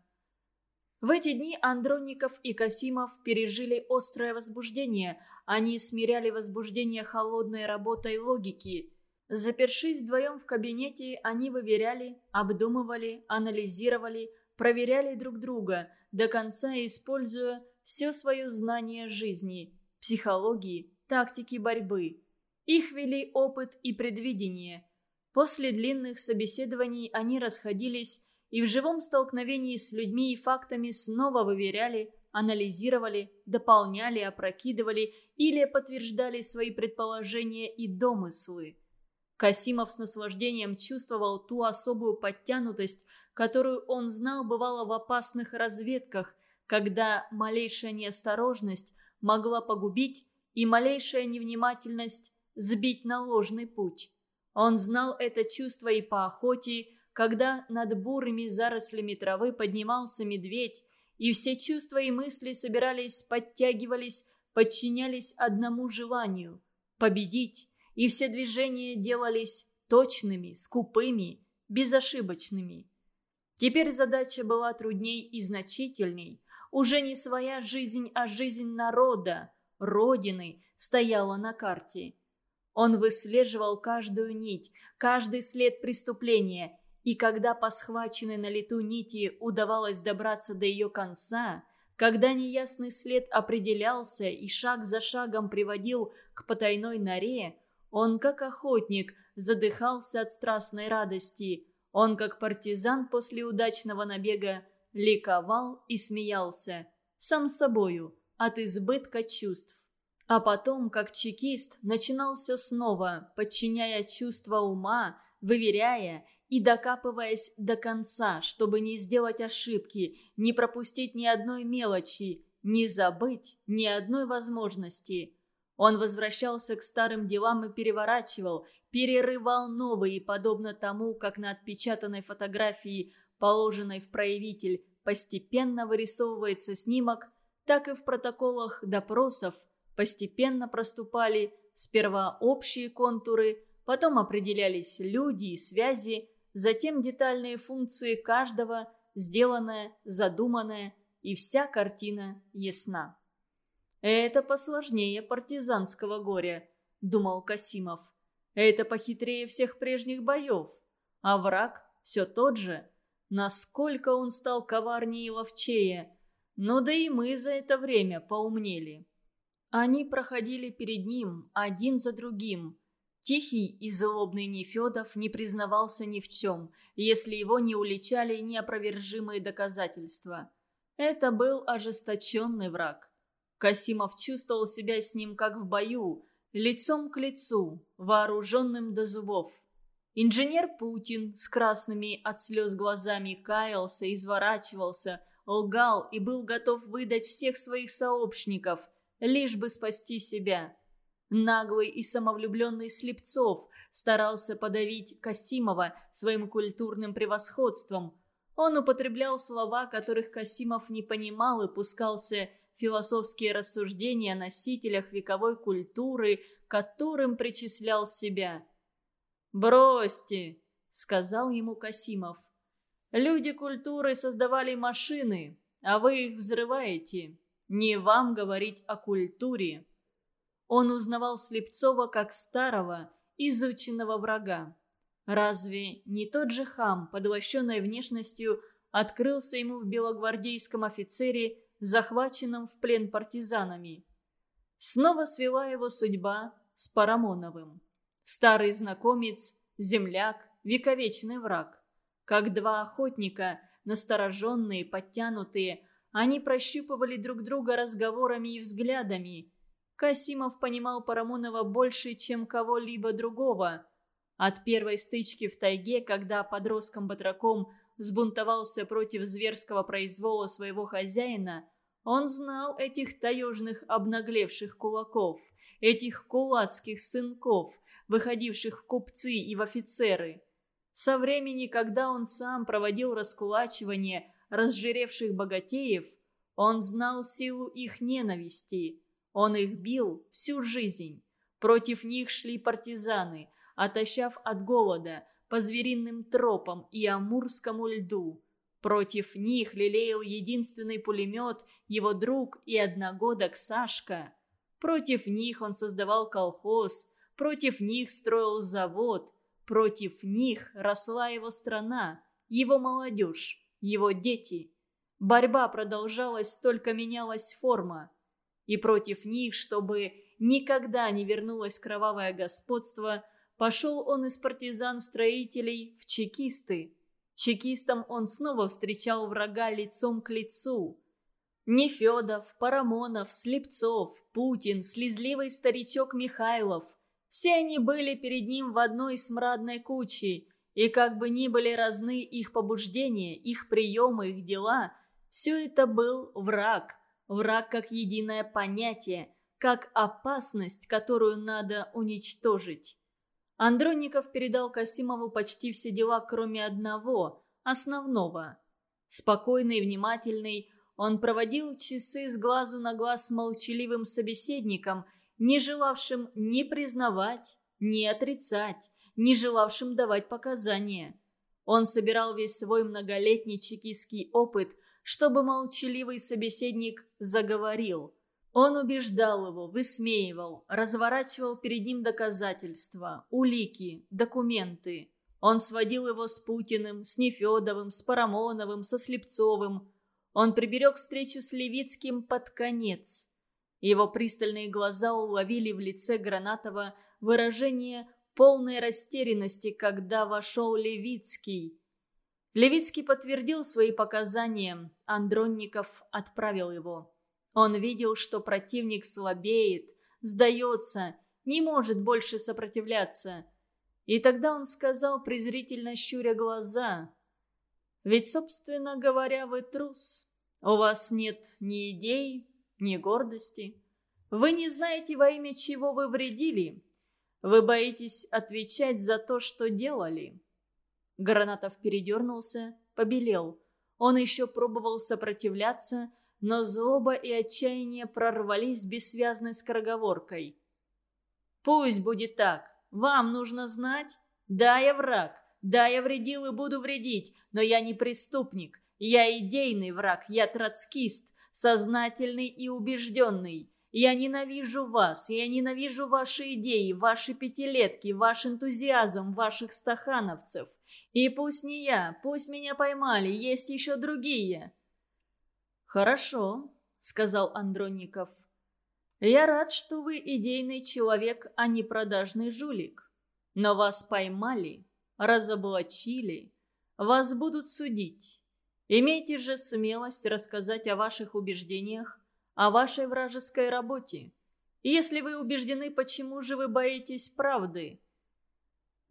В эти дни Андронников и Касимов пережили острое возбуждение. Они смиряли возбуждение холодной работой логики. Запершись вдвоем в кабинете, они выверяли, обдумывали, анализировали, проверяли друг друга, до конца используя все свое знание жизни, психологии, тактики борьбы. Их вели опыт и предвидение. После длинных собеседований они расходились и в живом столкновении с людьми и фактами снова выверяли, анализировали, дополняли, опрокидывали или подтверждали свои предположения и домыслы. Касимов с наслаждением чувствовал ту особую подтянутость, которую он знал бывало в опасных разведках, когда малейшая неосторожность могла погубить и малейшая невнимательность сбить на ложный путь. Он знал это чувство и по охоте, когда над бурыми зарослями травы поднимался медведь, и все чувства и мысли собирались, подтягивались, подчинялись одному желанию – победить, и все движения делались точными, скупыми, безошибочными. Теперь задача была трудней и значительней. Уже не своя жизнь, а жизнь народа, родины стояла на карте. Он выслеживал каждую нить, каждый след преступления – и когда по схваченной на лету нити удавалось добраться до ее конца, когда неясный след определялся и шаг за шагом приводил к потайной норе, он, как охотник, задыхался от страстной радости. Он, как партизан после удачного набега, ликовал и смеялся, сам собою, от избытка чувств. А потом, как чекист, начинал все снова, подчиняя чувства ума, выверяя и докапываясь до конца, чтобы не сделать ошибки, не пропустить ни одной мелочи, не забыть ни одной возможности. Он возвращался к старым делам и переворачивал, перерывал новые, подобно тому, как на отпечатанной фотографии, положенной в проявитель, постепенно вырисовывается снимок, так и в протоколах допросов постепенно проступали сперва общие контуры, потом определялись люди и связи, затем детальные функции каждого, сделанное, задуманное, и вся картина ясна. «Это посложнее партизанского горя», — думал Касимов. «Это похитрее всех прежних боев. А враг все тот же. Насколько он стал коварнее и ловчее. Но да и мы за это время поумнели». Они проходили перед ним, один за другим, Тихий и злобный Нефедов не признавался ни в чем, если его не уличали неопровержимые доказательства. Это был ожесточенный враг. Касимов чувствовал себя с ним как в бою, лицом к лицу, вооруженным до зубов. Инженер Путин с красными от слез глазами каялся, изворачивался, лгал и был готов выдать всех своих сообщников, лишь бы спасти себя. Наглый и самовлюбленный Слепцов старался подавить Касимова своим культурным превосходством. Он употреблял слова, которых Касимов не понимал и пускался в философские рассуждения о носителях вековой культуры, которым причислял себя. «Бросьте!» — сказал ему Касимов. «Люди культуры создавали машины, а вы их взрываете. Не вам говорить о культуре». Он узнавал Слепцова как старого, изученного врага. Разве не тот же хам, подлощенной внешностью, открылся ему в белогвардейском офицере, захваченном в плен партизанами? Снова свела его судьба с Парамоновым. Старый знакомец, земляк, вековечный враг. Как два охотника, настороженные, подтянутые, они прощупывали друг друга разговорами и взглядами – Касимов понимал Парамонова больше, чем кого-либо другого. От первой стычки в тайге, когда подростком-батраком сбунтовался против зверского произвола своего хозяина, он знал этих таежных обнаглевших кулаков, этих кулацких сынков, выходивших в купцы и в офицеры. Со времени, когда он сам проводил раскулачивание разжиревших богатеев, он знал силу их ненависти. Он их бил всю жизнь. Против них шли партизаны, отощав от голода, по звериным тропам и амурскому льду. Против них лелеял единственный пулемет его друг и одногодок Сашка. Против них он создавал колхоз, против них строил завод, против них росла его страна, его молодежь, его дети. Борьба продолжалась, только менялась форма. И против них, чтобы никогда не вернулось кровавое господство, пошел он из партизан-строителей в чекисты. Чекистам он снова встречал врага лицом к лицу. Нефедов, Парамонов, Слепцов, Путин, слезливый старичок Михайлов – все они были перед ним в одной смрадной куче, и как бы ни были разны их побуждения, их приемы, их дела, все это был враг. Враг как единое понятие, как опасность, которую надо уничтожить. Андронников передал Касимову почти все дела, кроме одного, основного. Спокойный внимательный, он проводил часы с глазу на глаз с молчаливым собеседником, не желавшим ни признавать, ни отрицать, не желавшим давать показания. Он собирал весь свой многолетний чекистский опыт, чтобы молчаливый собеседник заговорил. Он убеждал его, высмеивал, разворачивал перед ним доказательства, улики, документы. Он сводил его с Путиным, с Нефедовым, с Парамоновым, со Слепцовым. Он приберег встречу с Левицким под конец. Его пристальные глаза уловили в лице Гранатова выражение полной растерянности, когда вошел Левицкий. Левицкий подтвердил свои показания, Андронников отправил его. Он видел, что противник слабеет, сдается, не может больше сопротивляться. И тогда он сказал, презрительно щуря глаза, «Ведь, собственно говоря, вы трус. У вас нет ни идей, ни гордости. Вы не знаете, во имя чего вы вредили. Вы боитесь отвечать за то, что делали». Гранатов передернулся, побелел. Он еще пробовал сопротивляться, но злоба и отчаяние прорвались бессвязной скороговоркой. «Пусть будет так. Вам нужно знать. Да, я враг. Да, я вредил и буду вредить, но я не преступник. Я идейный враг, я троцкист сознательный и убежденный. Я ненавижу вас, я ненавижу ваши идеи, ваши пятилетки, ваш энтузиазм, ваших стахановцев. И пусть не я, пусть меня поймали, есть еще другие». «Хорошо», — сказал Андронников. «Я рад, что вы идейный человек, а не продажный жулик. Но вас поймали, разоблачили, вас будут судить. Имейте же смелость рассказать о ваших убеждениях, о вашей вражеской работе. Если вы убеждены, почему же вы боитесь правды?»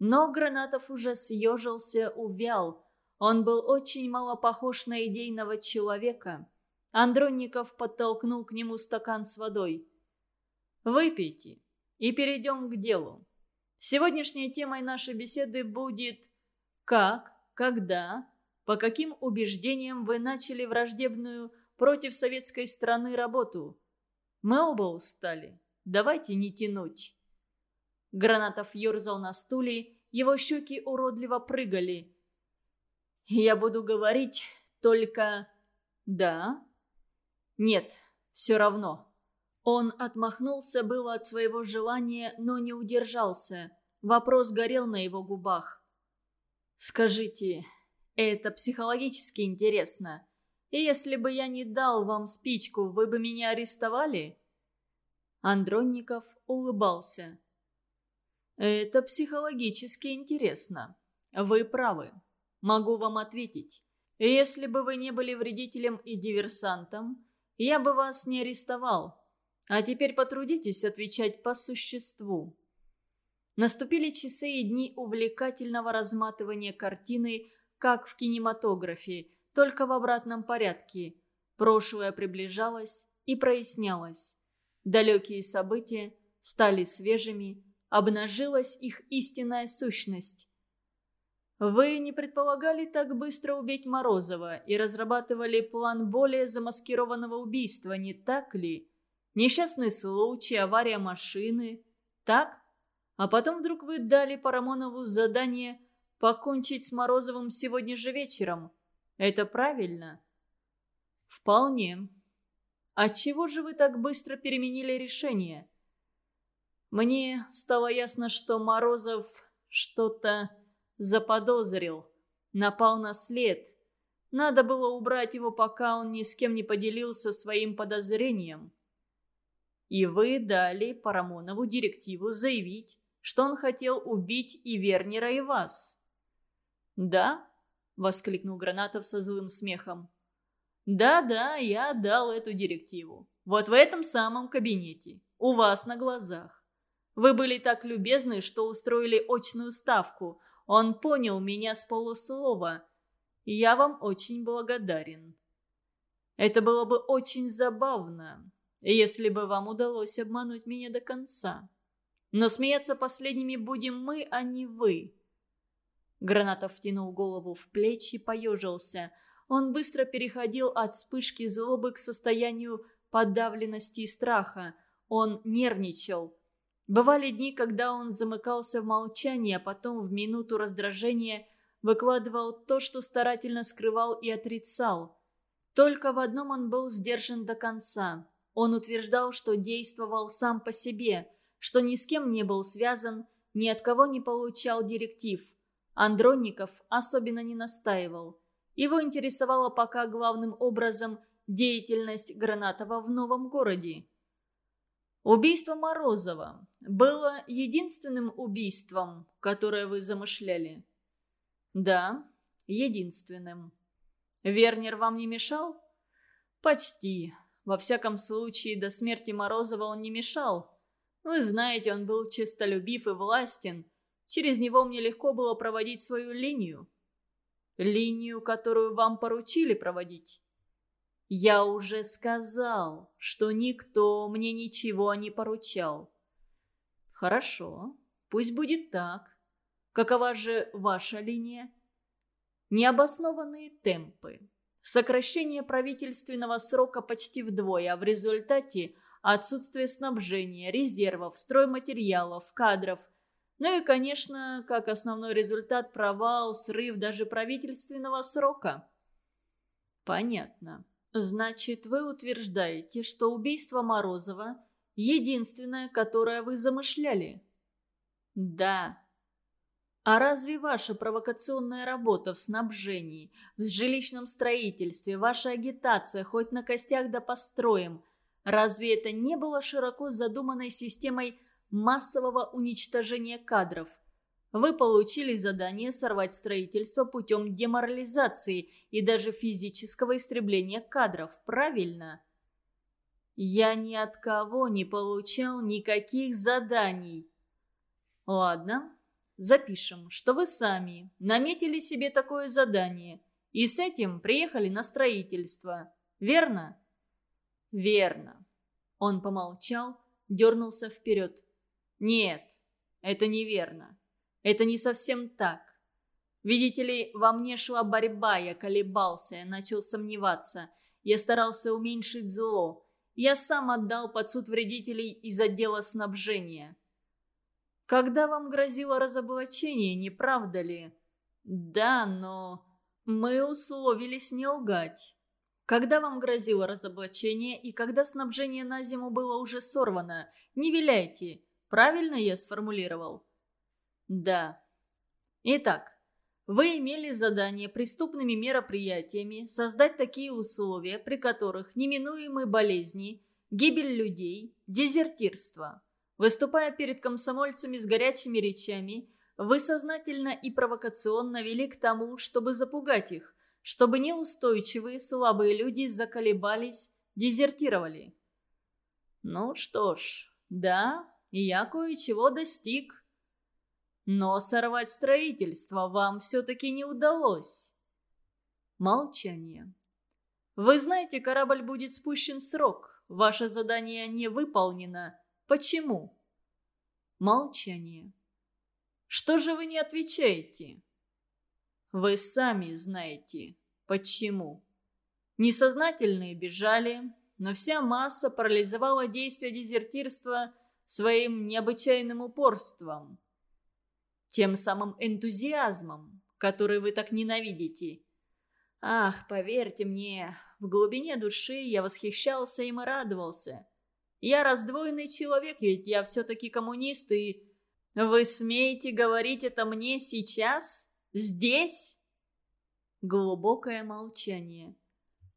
Но Гранатов уже съежился, увял. Он был очень мало похож на идейного человека. Андронников подтолкнул к нему стакан с водой. «Выпейте и перейдем к делу. Сегодняшней темой нашей беседы будет «Как, когда, по каким убеждениям вы начали враждебную против советской страны работу? Мы оба устали. Давайте не тянуть». Гранатов ерзал на стуле, его щеки уродливо прыгали. «Я буду говорить только... да? Нет, все равно». Он отмахнулся было от своего желания, но не удержался. Вопрос горел на его губах. «Скажите, это психологически интересно. И если бы я не дал вам спичку, вы бы меня арестовали?» Андронников улыбался. «Это психологически интересно. Вы правы. Могу вам ответить. Если бы вы не были вредителем и диверсантом, я бы вас не арестовал. А теперь потрудитесь отвечать по существу». Наступили часы и дни увлекательного разматывания картины как в кинематографе, только в обратном порядке. Прошлое приближалось и прояснялось. Далекие события стали свежими, обнажилась их истинная сущность. Вы не предполагали так быстро убить Морозова и разрабатывали план более замаскированного убийства, не так ли? Несчастный случай, авария машины. Так? А потом вдруг вы дали Парамонову задание покончить с Морозовым сегодня же вечером. Это правильно? Вполне. А чего же вы так быстро переменили решение? Мне стало ясно, что Морозов что-то заподозрил, напал на след. Надо было убрать его, пока он ни с кем не поделился своим подозрением. И вы дали Парамонову директиву заявить, что он хотел убить и Вернера, и вас. «Да?» – воскликнул Гранатов со злым смехом. «Да-да, я дал эту директиву. Вот в этом самом кабинете. У вас на глазах. Вы были так любезны, что устроили очную ставку. Он понял меня с полуслова. Я вам очень благодарен. Это было бы очень забавно, если бы вам удалось обмануть меня до конца. Но смеяться последними будем мы, а не вы». Гранатов втянул голову в плечи, поежился. Он быстро переходил от вспышки злобы к состоянию подавленности и страха. Он нервничал. Бывали дни, когда он замыкался в молчании, а потом в минуту раздражения выкладывал то, что старательно скрывал и отрицал. Только в одном он был сдержан до конца. Он утверждал, что действовал сам по себе, что ни с кем не был связан, ни от кого не получал директив. Андронников особенно не настаивал. Его интересовала пока главным образом деятельность Гранатова в новом городе. Убийство Морозова было единственным убийством, которое вы замышляли? Да, единственным. Вернер вам не мешал? Почти. Во всяком случае, до смерти Морозова он не мешал. Вы знаете, он был честолюбив и властен. Через него мне легко было проводить свою линию. Линию, которую вам поручили проводить. Я уже сказал, что никто мне ничего не поручал. Хорошо, пусть будет так. Какова же ваша линия? Необоснованные темпы. Сокращение правительственного срока почти вдвое, а в результате отсутствие снабжения, резервов, стройматериалов, кадров. Ну и, конечно, как основной результат провал, срыв даже правительственного срока. Понятно. «Значит, вы утверждаете, что убийство Морозова – единственное, которое вы замышляли?» «Да». «А разве ваша провокационная работа в снабжении, в жилищном строительстве, ваша агитация, хоть на костях да построим, разве это не было широко задуманной системой массового уничтожения кадров – вы получили задание сорвать строительство путем деморализации и даже физического истребления кадров, правильно? Я ни от кого не получал никаких заданий. Ладно, запишем, что вы сами наметили себе такое задание и с этим приехали на строительство, верно? Верно. Он помолчал, дернулся вперед. Нет, это неверно. Это не совсем так. Видите ли, во мне шла борьба, я колебался, я начал сомневаться. Я старался уменьшить зло. Я сам отдал под суд вредителей из отдела снабжения. Когда вам грозило разоблачение, не правда ли? Да, но мы условились не лгать. Когда вам грозило разоблачение и когда снабжение на зиму было уже сорвано, не виляйте. Правильно я сформулировал? Да. Итак, вы имели задание преступными мероприятиями создать такие условия, при которых неминуемые болезни, гибель людей, дезертирство. Выступая перед комсомольцами с горячими речами, вы сознательно и провокационно вели к тому, чтобы запугать их, чтобы неустойчивые слабые люди заколебались, дезертировали. Ну что ж, да, я кое-чего достиг. Но сорвать строительство вам все-таки не удалось. Молчание. Вы знаете, корабль будет спущен в срок. Ваше задание не выполнено. Почему? Молчание. Что же вы не отвечаете? Вы сами знаете, почему. Несознательные бежали, но вся масса парализовала действие дезертирства своим необычайным упорством. Тем самым энтузиазмом, который вы так ненавидите. Ах, поверьте мне, в глубине души я восхищался им и радовался. Я раздвоенный человек, ведь я все-таки коммунист, и... Вы смеете говорить это мне сейчас? Здесь?» Глубокое молчание.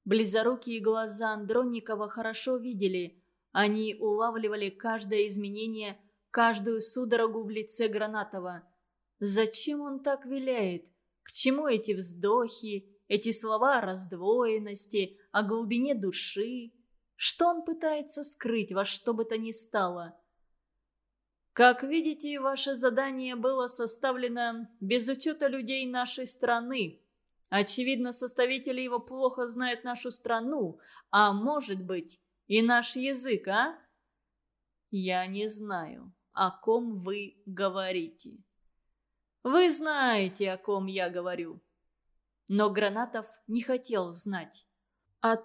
Близорукие глаза Андронникова хорошо видели. Они улавливали каждое изменение, каждую судорогу в лице Гранатова. Зачем он так виляет? К чему эти вздохи, эти слова о раздвоенности, о глубине души? Что он пытается скрыть во что бы то ни стало? Как видите, ваше задание было составлено без учета людей нашей страны. Очевидно, составители его плохо знают нашу страну, а может быть и наш язык, а? Я не знаю, о ком вы говорите. Вы знаете, о ком я говорю. Но Гранатов не хотел знать.